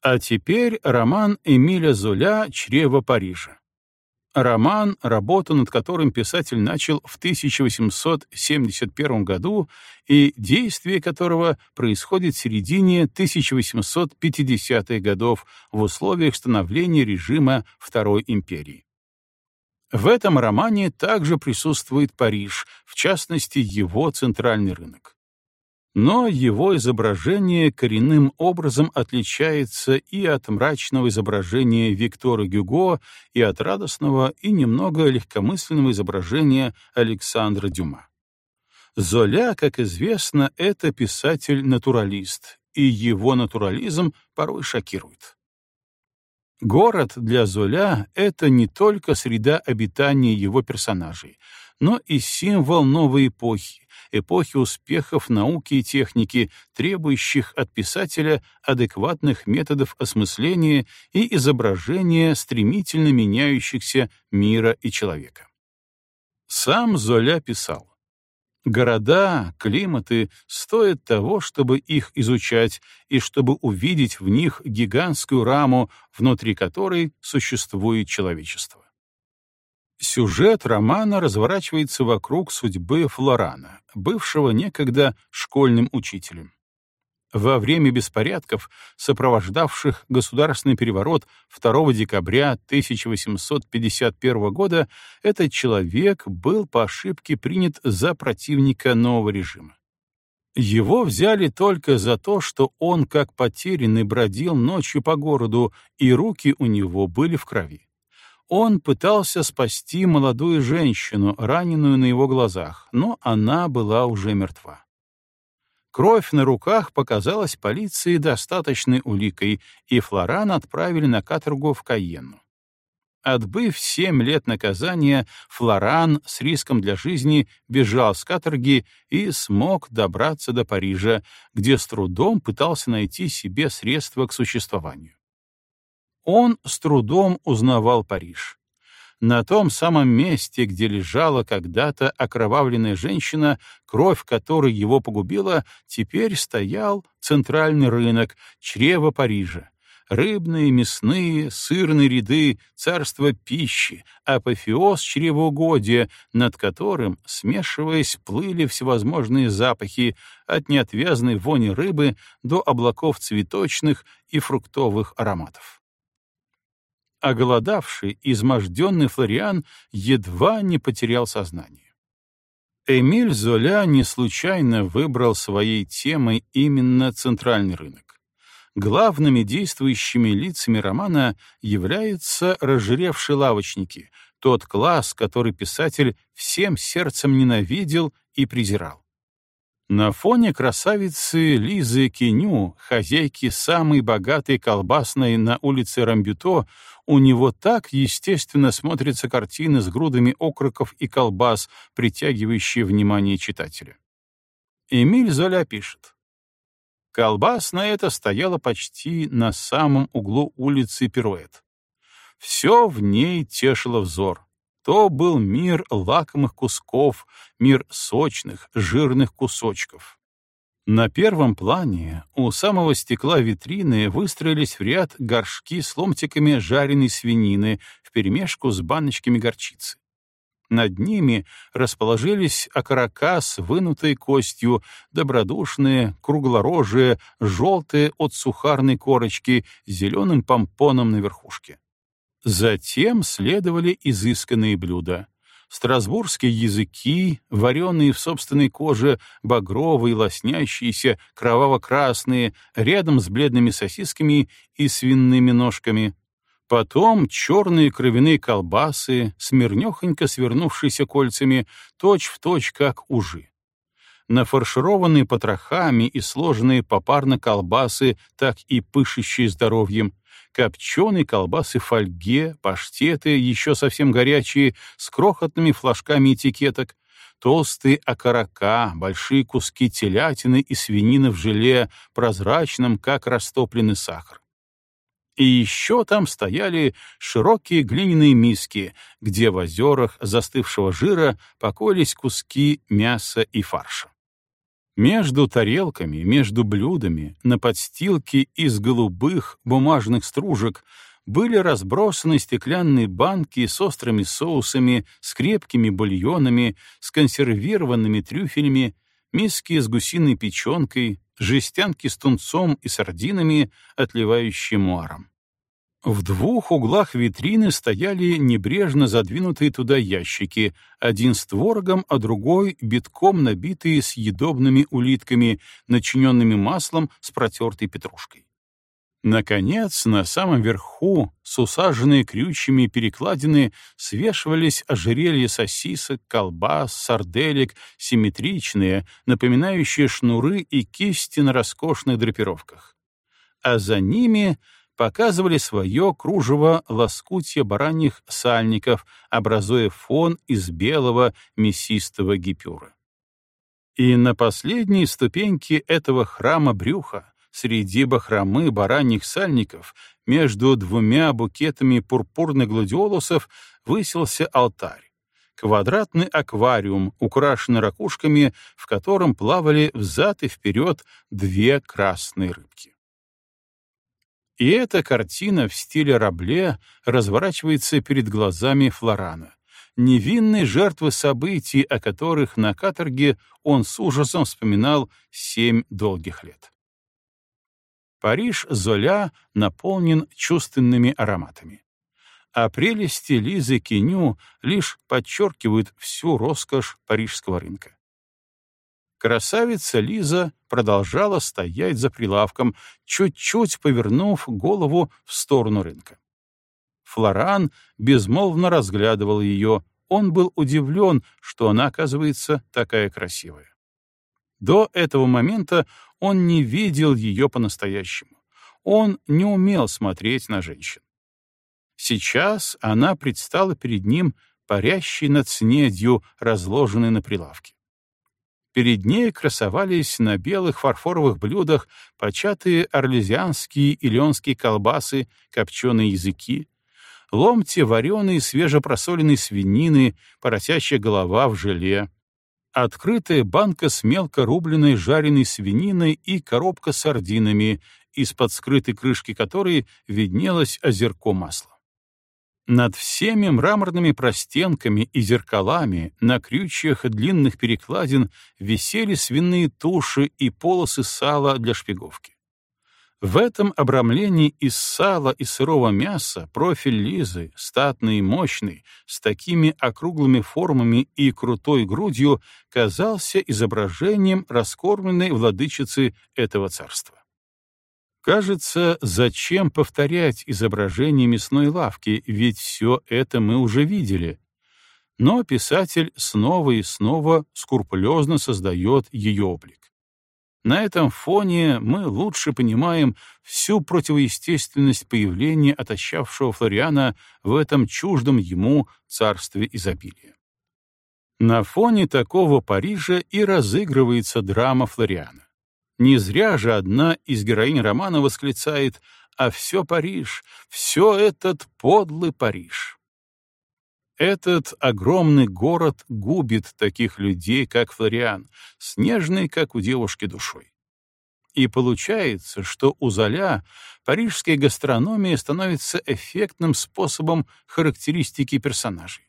А теперь роман Эмиля Золя «Чрево Парижа». Роман, работу над которым писатель начал в 1871 году и действие которого происходит в середине 1850-х годов в условиях становления режима Второй империи. В этом романе также присутствует Париж, в частности, его центральный рынок но его изображение коренным образом отличается и от мрачного изображения Виктора Гюго, и от радостного и немного легкомысленного изображения Александра Дюма. Золя, как известно, это писатель-натуралист, и его натурализм порой шокирует. Город для Золя — это не только среда обитания его персонажей, но и символ новой эпохи, эпохи успехов науки и техники, требующих от писателя адекватных методов осмысления и изображения стремительно меняющихся мира и человека. Сам Золя писал, Города, климаты стоят того, чтобы их изучать и чтобы увидеть в них гигантскую раму, внутри которой существует человечество. Сюжет романа разворачивается вокруг судьбы Флорана, бывшего некогда школьным учителем. Во время беспорядков, сопровождавших государственный переворот 2 декабря 1851 года, этот человек был по ошибке принят за противника нового режима. Его взяли только за то, что он, как потерянный, бродил ночью по городу, и руки у него были в крови. Он пытался спасти молодую женщину, раненую на его глазах, но она была уже мертва. Кровь на руках показалась полиции достаточной уликой, и Флоран отправили на каторгу в Кайенну. Отбыв семь лет наказания, Флоран с риском для жизни бежал с каторги и смог добраться до Парижа, где с трудом пытался найти себе средства к существованию. Он с трудом узнавал Париж. На том самом месте, где лежала когда-то окровавленная женщина, кровь которой его погубила, теперь стоял центральный рынок, чрево Парижа, рыбные, мясные, сырные ряды, царство пищи, апофеоз чревоугодия, над которым, смешиваясь, плыли всевозможные запахи от неотвязной вони рыбы до облаков цветочных и фруктовых ароматов. Оголодавший, изможденный Флориан едва не потерял сознание. Эмиль Золя не случайно выбрал своей темой именно центральный рынок главными действующими лицами романа являются разжиревшие лавочники, тот класс, который писатель всем сердцем ненавидел и презирал. На фоне красавицы Лизы Кеню, хозяйки самой богатой колбасной на улице Рамбюто, у него так естественно смотрятся картины с грудами окроков и колбас, притягивающие внимание читателя. Эмиль Золя пишет. Колбасная эта стояла почти на самом углу улицы Пируэт. Все в ней тешило взор. То был мир лакомых кусков, мир сочных, жирных кусочков. На первом плане у самого стекла витрины выстроились в ряд горшки с ломтиками жареной свинины вперемешку с баночками горчицы. Над ними расположились окорока с вынутой костью, добродушные, круглорожие, желтые от сухарной корочки, зеленым помпоном на верхушке. Затем следовали изысканные блюда. Страсбургские языки, вареные в собственной коже, багровые, лоснящиеся, кроваво-красные, рядом с бледными сосисками и свиными ножками — Потом черные кровяные колбасы, смирнёхонько свернувшиеся кольцами, точь-в-точь, точь, как ужи. Нафаршированные потрохами и сложенные попарно колбасы, так и пышущие здоровьем, копченые колбасы в фольге, паштеты, еще совсем горячие, с крохотными флажками этикеток, толстые окорока, большие куски телятины и свинины в желе, прозрачном, как растопленный сахар. И еще там стояли широкие глиняные миски, где в озерах застывшего жира покоились куски мяса и фарша. Между тарелками, между блюдами, на подстилке из голубых бумажных стружек были разбросаны стеклянные банки с острыми соусами, с крепкими бульонами, с консервированными трюфелями, миски с гусиной печенкой, жестянки с тунцом и сардинами, отливающие муаром. В двух углах витрины стояли небрежно задвинутые туда ящики, один с творогом, а другой битком набитые съедобными улитками, начиненными маслом с протертой петрушкой. Наконец, на самом верху, с усаженные крючьями перекладины, свешивались ожерелья сосисок, колбас, сарделек, симметричные, напоминающие шнуры и кисти на роскошных драпировках. А за ними показывали свое кружево лоскутья бараньих сальников, образуя фон из белого мясистого гипюра. И на последней ступеньке этого храма брюха, среди бахромы бараньих сальников, между двумя букетами пурпурных гладиолусов, высился алтарь. Квадратный аквариум, украшенный ракушками, в котором плавали взад и вперед две красные рыбки. И эта картина в стиле Рабле разворачивается перед глазами Флорана, невинной жертвы событий, о которых на каторге он с ужасом вспоминал семь долгих лет. Париж Золя наполнен чувственными ароматами. А прелести Лизы Кеню лишь подчеркивают всю роскошь парижского рынка. Красавица Лиза продолжала стоять за прилавком, чуть-чуть повернув голову в сторону рынка. Флоран безмолвно разглядывал ее, он был удивлен, что она, оказывается, такая красивая. До этого момента он не видел ее по-настоящему. Он не умел смотреть на женщин. Сейчас она предстала перед ним парящей над снедью, разложенной на прилавке. Перед ней красовались на белых фарфоровых блюдах початые орлезианские и леонские колбасы, копченые языки, ломти вареной свежепросоленной свинины, поросящая голова в желе, открытая банка с мелко рубленной жареной свининой и коробка с сардинами, из-под скрытой крышки которой виднелось озерко масла. Над всеми мраморными простенками и зеркалами на крючьях длинных перекладин висели свиные туши и полосы сала для шпиговки. В этом обрамлении из сала и сырого мяса профиль Лизы, статный и мощный, с такими округлыми формами и крутой грудью, казался изображением раскормленной владычицы этого царства. Кажется, зачем повторять изображение мясной лавки, ведь все это мы уже видели. Но писатель снова и снова скрупулезно создает ее облик. На этом фоне мы лучше понимаем всю противоестественность появления отощавшего Флориана в этом чуждом ему царстве изобилия. На фоне такого Парижа и разыгрывается драма Флориана. Не зря же одна из героинь романа восклицает «А все Париж, все этот подлый Париж». Этот огромный город губит таких людей, как Флориан, снежный, как у девушки, душой. И получается, что у Золя парижская гастрономия становится эффектным способом характеристики персонажей.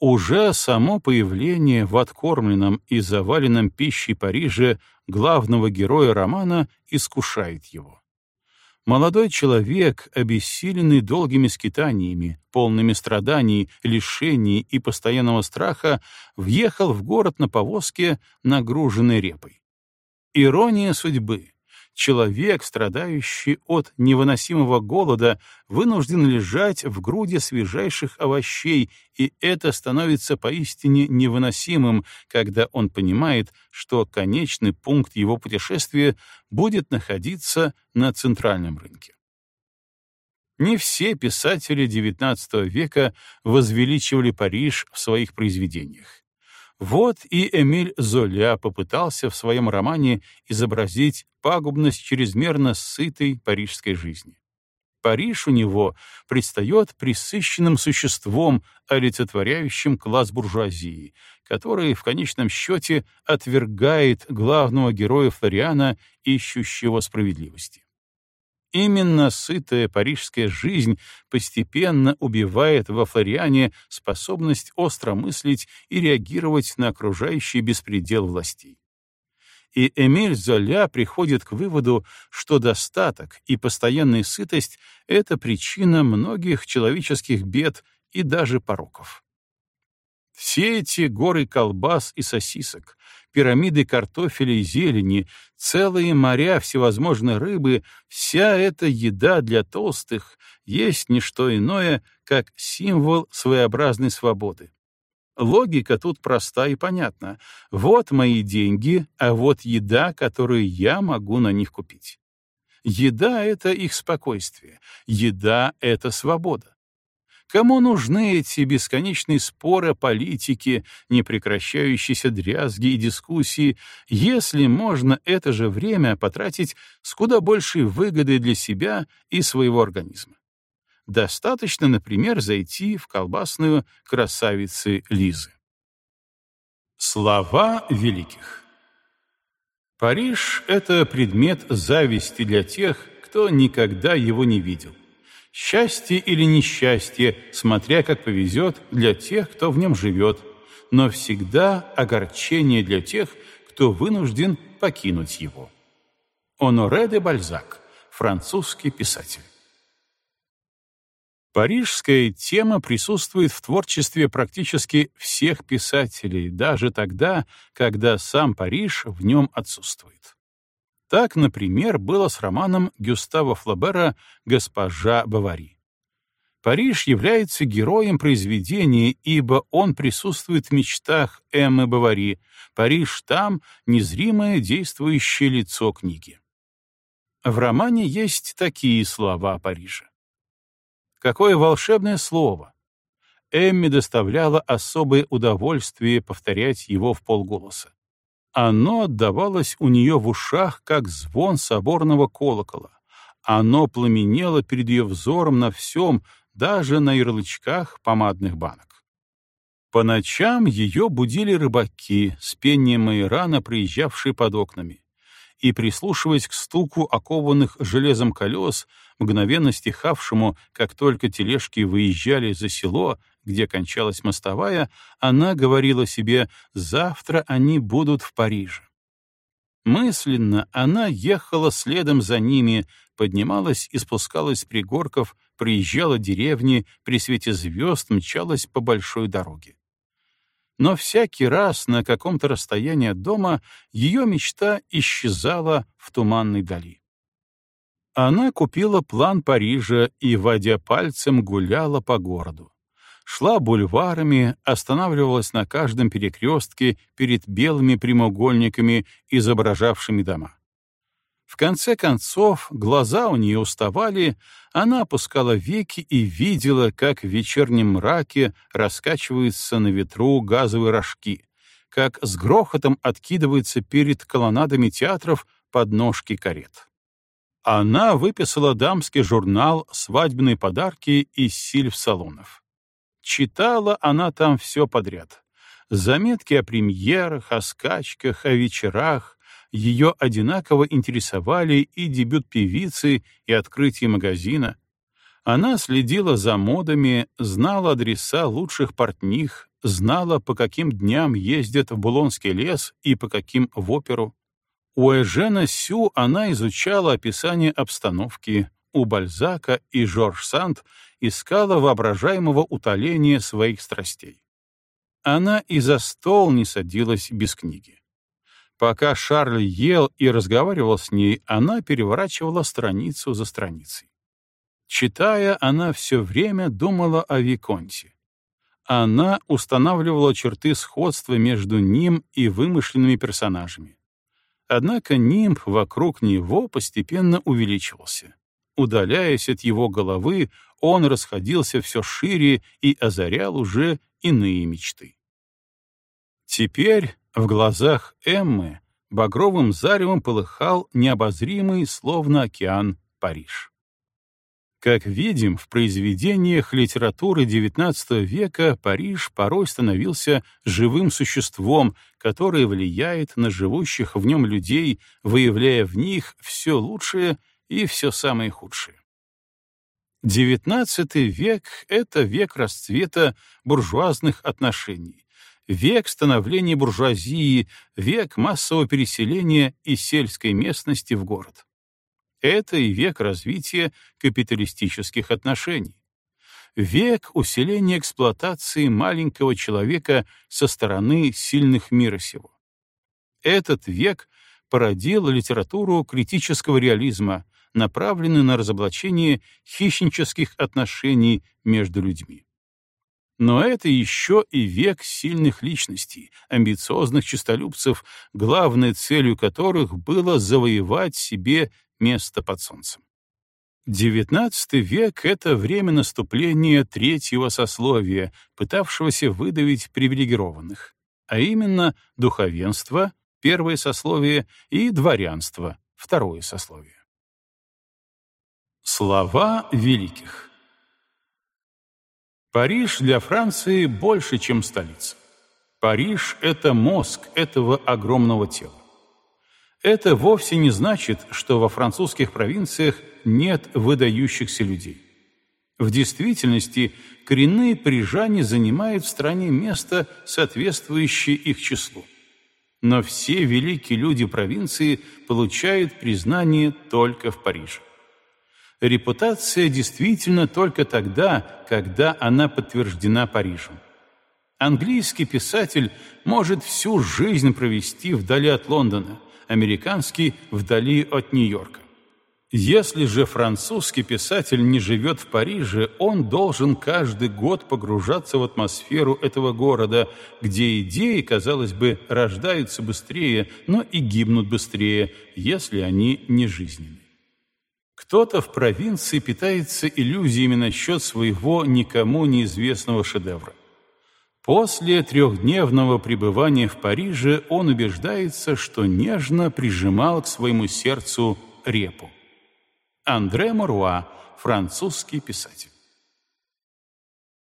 Уже само появление в откормленном и заваленном пищей Париже главного героя романа искушает его. Молодой человек, обессиленный долгими скитаниями, полными страданий, лишений и постоянного страха, въехал в город на повозке, нагруженной репой. Ирония судьбы человек, страдающий от невыносимого голода, вынужден лежать в груди свежайших овощей, и это становится поистине невыносимым, когда он понимает, что конечный пункт его путешествия будет находиться на центральном рынке. Не все писатели XIX века возвеличивали Париж в своих произведениях. Вот и Эмиль Золя попытался в своем романе изобразить пагубность чрезмерно сытой парижской жизни. Париж у него предстает присыщенным существом, олицетворяющим класс буржуазии, который в конечном счете отвергает главного героя Флориана, ищущего справедливости. Именно сытая парижская жизнь постепенно убивает во Флориане способность остро мыслить и реагировать на окружающий беспредел властей. И Эмиль Золя приходит к выводу, что достаток и постоянная сытость — это причина многих человеческих бед и даже пороков. Все эти горы колбас и сосисок, пирамиды картофеля и зелени, целые моря всевозможной рыбы, вся эта еда для толстых есть не что иное, как символ своеобразной свободы. Логика тут проста и понятна. Вот мои деньги, а вот еда, которую я могу на них купить. Еда — это их спокойствие, еда — это свобода. Кому нужны эти бесконечные споры о политике, непрекращающиеся дрязги и дискуссии, если можно это же время потратить с куда большей выгодой для себя и своего организма? Достаточно, например, зайти в колбасную красавицы Лизы. Слова великих Париж — это предмет зависти для тех, кто никогда его не видел. Счастье или несчастье, смотря как повезет для тех, кто в нем живет, но всегда огорчение для тех, кто вынужден покинуть его. Оноре де Бальзак, французский писатель. Парижская тема присутствует в творчестве практически всех писателей, даже тогда, когда сам Париж в нем отсутствует. Так, например, было с романом Гюстава Флабера «Госпожа Бавари». Париж является героем произведения, ибо он присутствует в мечтах Эммы Бавари. Париж там — незримое действующее лицо книги. В романе есть такие слова о Париже. Какое волшебное слово! Эмме доставляло особое удовольствие повторять его в полголоса. Оно отдавалось у нее в ушах, как звон соборного колокола. Оно пламенело перед ее взором на всем, даже на ярлычках помадных банок. По ночам ее будили рыбаки с пением майрана, приезжавшие под окнами и, прислушиваясь к стуку окованных железом колес, мгновенно стихавшему, как только тележки выезжали за село, где кончалась мостовая, она говорила себе «завтра они будут в Париже». Мысленно она ехала следом за ними, поднималась и спускалась с пригорков, приезжала деревни, при свете звезд мчалась по большой дороге но всякий раз на каком-то расстоянии от дома ее мечта исчезала в туманной дали. Она купила план Парижа и, водя пальцем, гуляла по городу. Шла бульварами, останавливалась на каждом перекрестке перед белыми прямоугольниками, изображавшими дома. В конце концов, глаза у нее уставали, она опускала веки и видела, как в вечернем мраке раскачиваются на ветру газовые рожки, как с грохотом откидываются перед колоннадами театров подножки карет. Она выписала дамский журнал «Свадебные подарки» из сильф-салонов. Читала она там все подряд. Заметки о премьерах, о скачках, о вечерах, ее одинаково интересовали и дебют певицы, и открытие магазина. Она следила за модами, знала адреса лучших портних, знала, по каким дням ездят в Булонский лес и по каким в оперу. У Эжена Сю она изучала описание обстановки, у Бальзака и Жорж Санд искала воображаемого утоления своих страстей. Она и за стол не садилась без книги. Пока Шарль ел и разговаривал с ней, она переворачивала страницу за страницей. Читая, она все время думала о Виконте. Она устанавливала черты сходства между ним и вымышленными персонажами. Однако нимб вокруг него постепенно увеличивался. Удаляясь от его головы, он расходился все шире и озарял уже иные мечты. Теперь в глазах Эммы багровым заревом полыхал необозримый, словно океан, Париж. Как видим, в произведениях литературы XIX века Париж порой становился живым существом, которое влияет на живущих в нем людей, выявляя в них все лучшее и все самое худшее. XIX век — это век расцвета буржуазных отношений, век становления буржуазии, век массового переселения из сельской местности в город. Это и век развития капиталистических отношений. Век усиления эксплуатации маленького человека со стороны сильных мира сего. Этот век породил литературу критического реализма, направленную на разоблачение хищнических отношений между людьми. Но это еще и век сильных личностей, амбициозных честолюбцев, главной целью которых было завоевать себе место под солнцем. XIX век — это время наступления третьего сословия, пытавшегося выдавить привилегированных, а именно духовенство, первое сословие, и дворянство, второе сословие. Слова великих Париж для Франции больше, чем столица. Париж — это мозг этого огромного тела. Это вовсе не значит, что во французских провинциях нет выдающихся людей. В действительности коренные парижане занимают в стране место, соответствующее их числу. Но все великие люди провинции получают признание только в Париже репутация действительно только тогда, когда она подтверждена Парижем. Английский писатель может всю жизнь провести вдали от Лондона, американский — вдали от Нью-Йорка. Если же французский писатель не живет в Париже, он должен каждый год погружаться в атмосферу этого города, где идеи, казалось бы, рождаются быстрее, но и гибнут быстрее, если они не жизненны. Кто-то в провинции питается иллюзиями насчет своего никому неизвестного шедевра. После трехдневного пребывания в Париже он убеждается, что нежно прижимал к своему сердцу репу. Андре Маруа, французский писатель.